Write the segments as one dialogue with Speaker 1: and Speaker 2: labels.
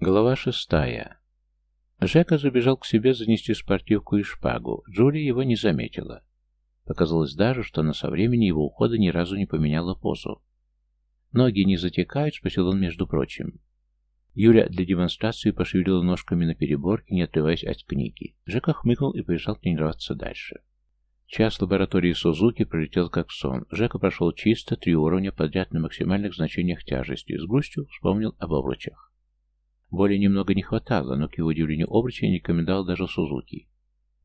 Speaker 1: Глава шестая. Жека забежал к себе занести спортивку и шпагу. Джулия его не заметила. Показалось даже, что она со времени его ухода ни разу не поменяла позу. «Ноги не затекают?» — спросил он, между прочим. Юля для демонстрации пошевелила ножками на переборке, не отрываясь от книги. Жека хмыкнул и побежал тренироваться дальше. Час лаборатории Сузуки пролетел как сон. Жека прошел чисто, три уровня подряд на максимальных значениях тяжести. С грустью вспомнил об обручах. Боли немного не хватало, но, к его удивлению, обруча не рекомендовал даже Сузуки.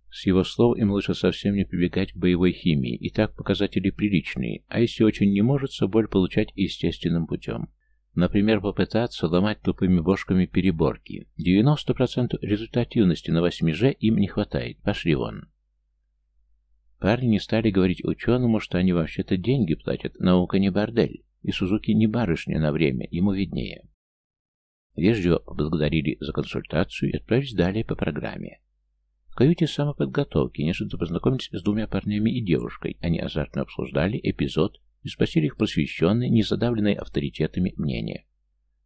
Speaker 1: С его слов им лучше совсем не прибегать к боевой химии, и так показатели приличные, а если очень не может, боль получать естественным путем. Например, попытаться ломать тупыми бошками переборки. 90% результативности на 8G им не хватает. Пошли вон. Парни не стали говорить ученому, что они вообще-то деньги платят, наука не бордель, и Сузуки не барышня на время, ему виднее. Вежливо поблагодарили за консультацию и отправились далее по программе. В каюте самоподготовки неожиданно познакомились с двумя парнями и девушкой. Они азартно обсуждали эпизод и спросили их просвещенные, не задавленные авторитетами мнения.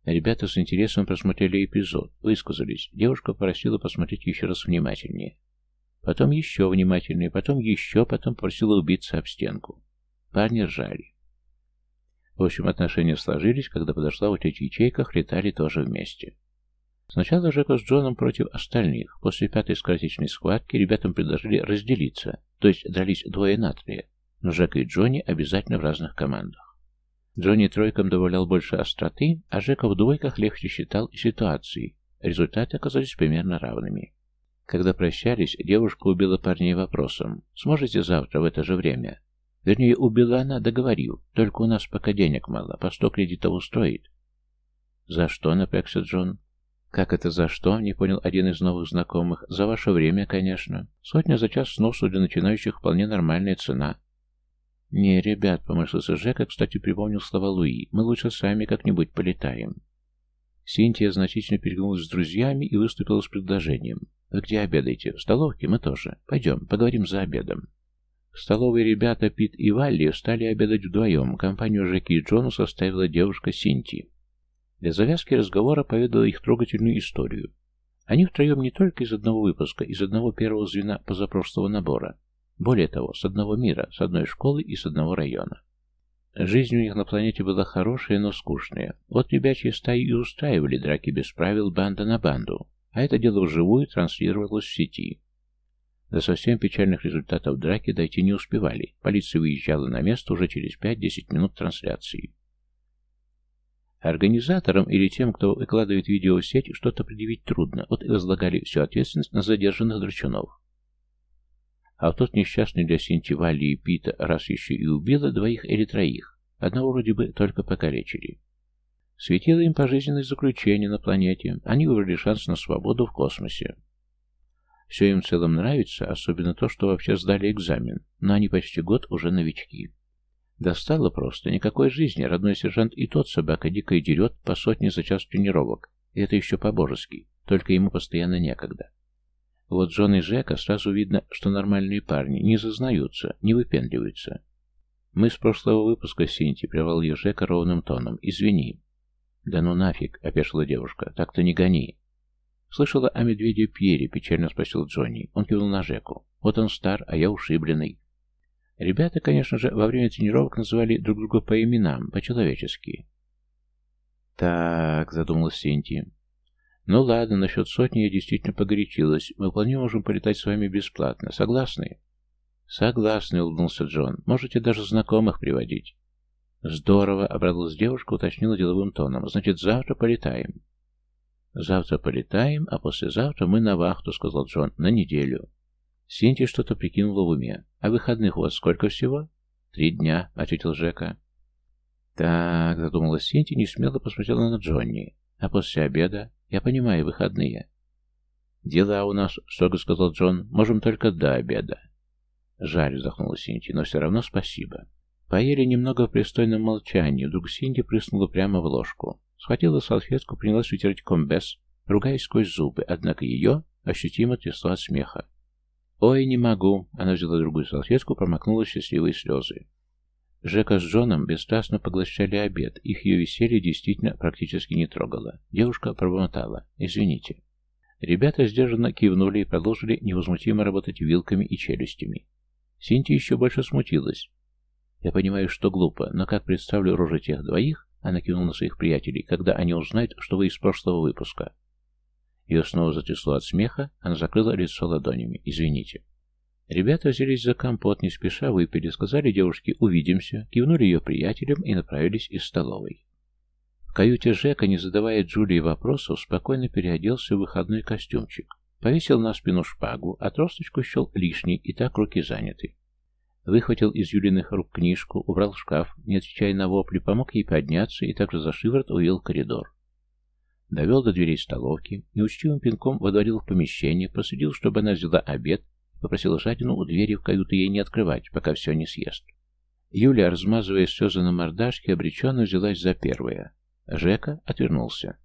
Speaker 1: Ребята с интересом просмотрели эпизод, высказались. Девушка просила посмотреть еще раз внимательнее. Потом еще внимательнее, потом еще, потом просила убиться об стенку. Парни ржали. В общем, отношения сложились, когда подошла очередь ячейках, летали тоже вместе. Сначала Жека с Джоном против остальных. После пятой скоротечной схватки ребятам предложили разделиться, то есть дрались двое на трое. Но Жека и Джонни обязательно в разных командах. Джонни тройкам добавлял больше остроты, а Жека в двойках легче считал ситуации. Результаты оказались примерно равными. Когда прощались, девушка убила парней вопросом «Сможете завтра в это же время?» Вернее, убила она, договорил. Только у нас пока денег мало, по сто кредитов устроит. За что, напрягся Джон? Как это за что? Не понял один из новых знакомых. За ваше время, конечно. Сотня за час сносу для начинающих вполне нормальная цена. «Не, ребят», — помыслился Жека, кстати, припомнил слова Луи, «мы лучше сами как-нибудь полетаем». Синтия значительно переглянулась с друзьями и выступила с предложением. «Вы где обедаете? В столовке? Мы тоже. Пойдем, поговорим за обедом». Столовые ребята Пит и Валли стали обедать вдвоем. Компанию Жеки и Джону составила девушка Синти. Для завязки разговора поведала их трогательную историю. Они втроем не только из одного выпуска, из одного первого звена позапрошлого набора. Более того, с одного мира, с одной школы и с одного района. Жизнь у них на планете была хорошая, но скучная. Вот ребячьи стаи и устраивали драки без правил банда на банду, а это дело вживую транслировалось в сети. До совсем печальных результатов драки дойти не успевали. Полиция выезжала на место уже через 5-10 минут трансляции. Организаторам или тем, кто выкладывает видео в сеть, что-то предъявить трудно, вот и возлагали всю ответственность на задержанных драчунов. А тот несчастный для Синти Валли и Пита раз еще и убила двоих или троих, одного вроде бы только покалечили. Светило им пожизненное заключение на планете, они выбрали шанс на свободу в космосе. Все им в целом нравится, особенно то, что вообще сдали экзамен, но они почти год уже новички. Достало просто, никакой жизни, родной сержант и тот собака дико и дерет по сотне за час тренировок, и это еще по-божески, только ему постоянно некогда. Вот Джон и Жека сразу видно, что нормальные парни, не зазнаются, не выпендливаются. Мы с прошлого выпуска Синти прервал ее Жека ровным тоном. «Извини». «Да ну нафиг», — опешила девушка, — «так-то не гони». «Слышала о медведе Пьере?» — печально спросил Джонни. Он кивнул на Жеку. «Вот он стар, а я ушибленный». Ребята, конечно же, во время тренировок называли друг друга по именам, по-человечески. «Так», — задумалась Синти. «Ну ладно, насчет сотни я действительно погорячилась. Мы вполне можем полетать с вами бесплатно. Согласны?» «Согласны», — улыбнулся Джон. «Можете даже знакомых приводить». «Здорово», — обрадовалась девушка, уточнила деловым тоном. «Значит, завтра полетаем». «Завтра полетаем, а послезавтра мы на вахту», — сказал Джон, — «на неделю». Синти что-то прикинула в уме. «А выходных у вас сколько всего?» «Три дня», — ответил Жека. «Так», — задумалась Синти, не смело посмотрела на Джонни. «А после обеда? Я понимаю, выходные». «Дела у нас», — строго сказал Джон, — «можем только до обеда». «Жаль», — вздохнула Синти, — «но все равно спасибо». Поели немного в пристойном молчании, вдруг Синди прыснула прямо в ложку. Схватила салфетку, принялась вытирать комбез, ругаясь сквозь зубы, однако ее ощутимо трясло от смеха. «Ой, не могу!» Она взяла другую салфетку, промокнула счастливые слезы. Жека с Джоном бесстрастно поглощали обед, их ее веселье действительно практически не трогало. Девушка пробормотала «Извините». Ребята сдержанно кивнули и продолжили невозмутимо работать вилками и челюстями. Синтия еще больше смутилась. Я понимаю, что глупо, но как представлю рожи тех двоих, она кивнула на своих приятелей, когда они узнают, что вы из прошлого выпуска. Ее снова затрясло от смеха, она закрыла лицо ладонями. «Извините». Ребята взялись за компот, не спеша выпили, сказали девушке «увидимся», кивнули ее приятелям и направились из столовой. В каюте Жека, не задавая Джулии вопросов, спокойно переоделся в выходной костюмчик. Повесил на спину шпагу, а тросточку счел лишней, и так руки заняты. Выхватил из Юлиных рук книжку, убрал в шкаф, не отвечая на вопли, помог ей подняться и также за шиворот увел коридор. Довел до дверей столовки, неучтивым пинком водворил в помещение, посадил, чтобы она взяла обед, попросил жадину у двери в каюту ей не открывать, пока все не съест. Юля, размазывая слезы на мордашке, обреченно взялась за первое. Жека отвернулся.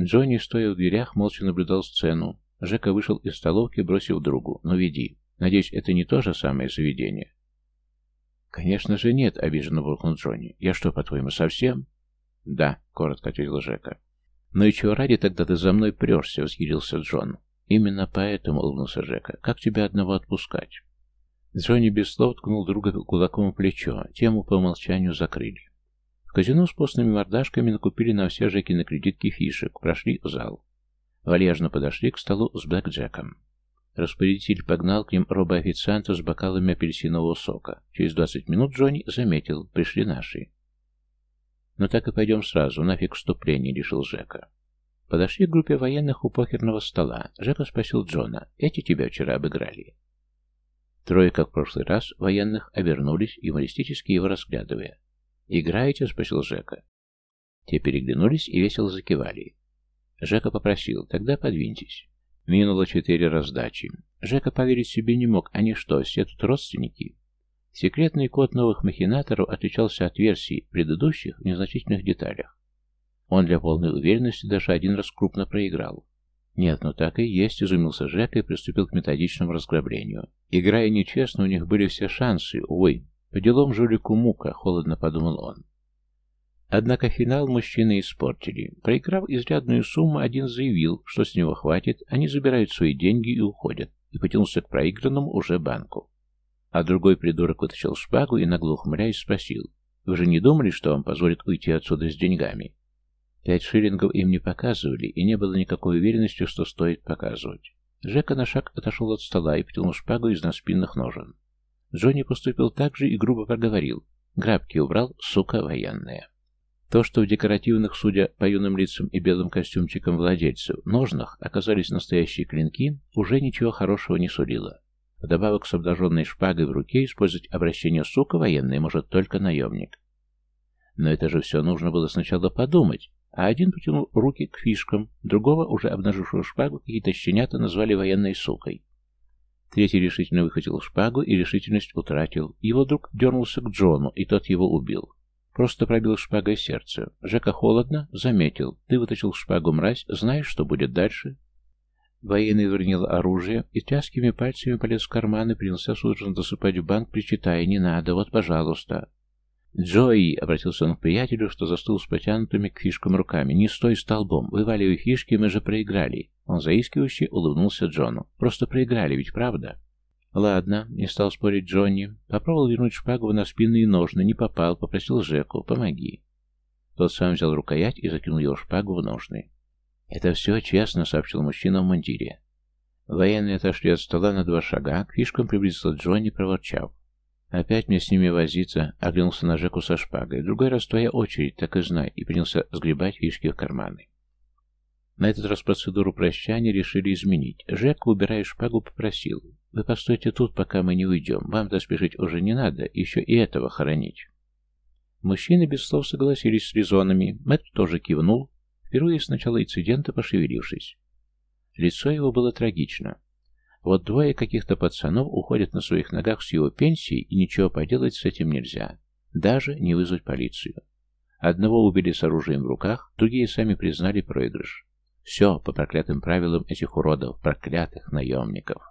Speaker 1: Джонни, стоя в дверях, молча наблюдал сцену. Жека вышел из столовки, бросив другу. «Ну, веди. Надеюсь, это не то же самое заведение?» «Конечно же нет», — обиженно буркнул Джонни. «Я что, по-твоему, совсем?» «Да», — коротко ответил Жека. «Ну и чего ради тогда ты за мной прешься?» — взъярился Джон. «Именно поэтому», — улыбнулся Жека. «Как тебя одного отпускать?» Джонни без слов ткнул друга кулаком в плечо. Тему по умолчанию закрыли. В казино с постными мордашками накупили на все Жеки на кредитки фишек, прошли в зал. Вальяжно подошли к столу с блэкджеком. Распорядитель погнал к ним робо-официанта с бокалами апельсинового сока. Через двадцать минут Джонни заметил, пришли наши. «Ну так и пойдем сразу, нафиг вступление», — решил Жека. Подошли к группе военных у покерного стола. Жека спросил Джона, «Эти тебя вчера обыграли?» Трое, как в прошлый раз, военных обернулись, юмористически его разглядывая. «Играете?» — спросил Жека. Те переглянулись и весело закивали. Жека попросил, «Тогда подвиньтесь». Минуло четыре раздачи. Жека поверить себе не мог. Они что, все тут родственники? Секретный код новых махинаторов отличался от версий предыдущих в незначительных деталях. Он для полной уверенности даже один раз крупно проиграл. Нет, ну так и есть, изумился Жека и приступил к методичному разграблению. Играя нечестно, у них были все шансы, увы. По делам жулику мука, холодно подумал он. Однако финал мужчины испортили. Проиграв изрядную сумму, один заявил, что с него хватит, они забирают свои деньги и уходят, и потянулся к проигранному уже банку. А другой придурок вытащил шпагу и, нагло ухмыляясь, спросил, «Вы же не думали, что вам позволит уйти отсюда с деньгами?» Пять шиллингов им не показывали, и не было никакой уверенности, что стоит показывать. Жека на шаг отошел от стола и потянул шпагу из наспинных ножен. Джонни поступил так же и грубо проговорил. Грабки убрал, сука военная. То, что в декоративных, судя по юным лицам и белым костюмчикам владельцев, ножнах оказались настоящие клинки, уже ничего хорошего не сулило. Вдобавок с обнаженной шпагой в руке использовать обращение «сука» военной может только наемник. Но это же все нужно было сначала подумать, а один потянул руки к фишкам, другого, уже обнажившего шпагу, какие-то щенята назвали военной сукой. Третий решительно выхватил шпагу и решительность утратил. Его друг дернулся к Джону, и тот его убил. Просто пробил шпагой сердце. Жека холодно заметил. Ты вытащил шпагу, мразь, знаешь, что будет дальше? Военный вернил оружие и тяжкими пальцами полез в карман и принялся судорожно досыпать в банк, причитая «Не надо, вот, пожалуйста». «Джои!» — обратился он к приятелю, что застыл с потянутыми к фишкам руками. «Не стой столбом! Вываливай фишки, мы же проиграли!» Он заискивающе улыбнулся Джону. «Просто проиграли, ведь правда?» «Ладно», — не стал спорить Джонни. Попробовал вернуть шпагу на спинные ножны, не попал, попросил Жеку, «помоги». Тот сам взял рукоять и закинул его шпагу в ножны. «Это все честно», — сообщил мужчина в мундире. Военные отошли от стола на два шага, к фишкам приблизился Джонни, проворчав. «Опять мне с ними возиться», — оглянулся на Жеку со шпагой. «Другой раз твоя очередь, так и знай», и принялся сгребать фишки в карманы. На этот раз процедуру прощания решили изменить. Жека, убирая шпагу, попросил. «Вы постойте тут, пока мы не уйдем. Вам-то спешить уже не надо, еще и этого хоронить». Мужчины без слов согласились с резонами. Мэтт тоже кивнул, впервые с начала инцидента пошевелившись. Лицо его было трагично. Вот двое каких-то пацанов уходят на своих ногах с его пенсии, и ничего поделать с этим нельзя. Даже не вызвать полицию. Одного убили с оружием в руках, другие сами признали проигрыш. Все по проклятым правилам этих уродов, проклятых наемников.